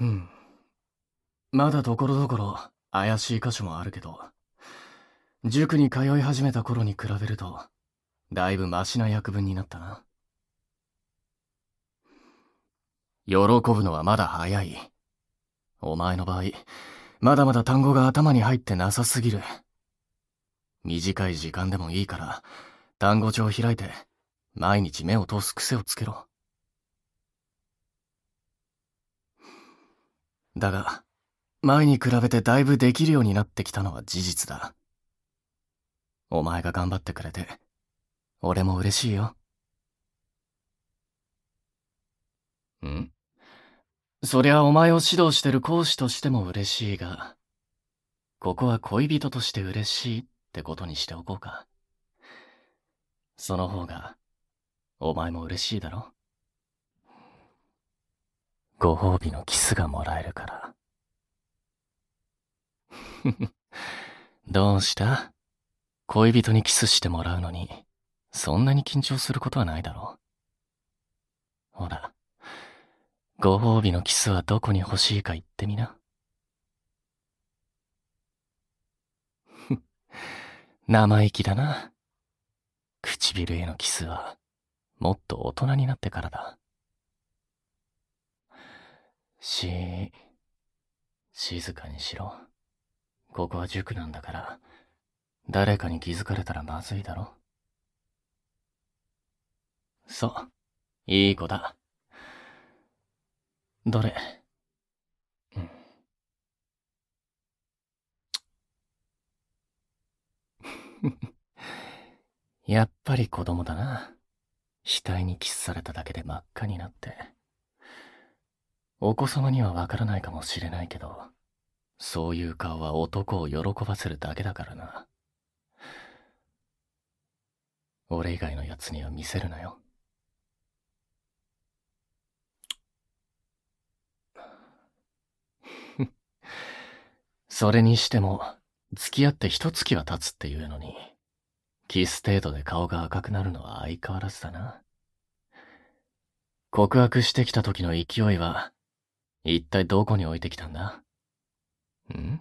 うん。まだところどころ怪しい箇所もあるけど、塾に通い始めた頃に比べると、だいぶマシな役分になったな。喜ぶのはまだ早い。お前の場合、まだまだ単語が頭に入ってなさすぎる。短い時間でもいいから、単語帳を開いて、毎日目を通す癖をつけろ。だが、前に比べてだいぶできるようになってきたのは事実だ。お前が頑張ってくれて、俺も嬉しいよ。ん？そりゃお前を指導してる講師としても嬉しいが、ここは恋人として嬉しいってことにしておこうか。その方が、お前も嬉しいだろご褒美のキスがもらえるから。どうした？恋人にキスしてもらうのに、そんなに緊張することはないだろう。ほら、ご褒美のキスはどこに欲しいか言ってみな。生意気だな。唇へのキスは、もっと大人になってからだ。し、静かにしろ。ここは塾なんだから、誰かに気づかれたらまずいだろ。そう、いい子だ。どれ、うん、やっぱり子供だな。額にキスされただけで真っ赤になって。お子様にはわからないかもしれないけど、そういう顔は男を喜ばせるだけだからな。俺以外の奴には見せるなよ。それにしても、付き合って一月は経つっていうのに、キス程度で顔が赤くなるのは相変わらずだな。告白してきた時の勢いは、一体どこに置いてきたんだ？ん？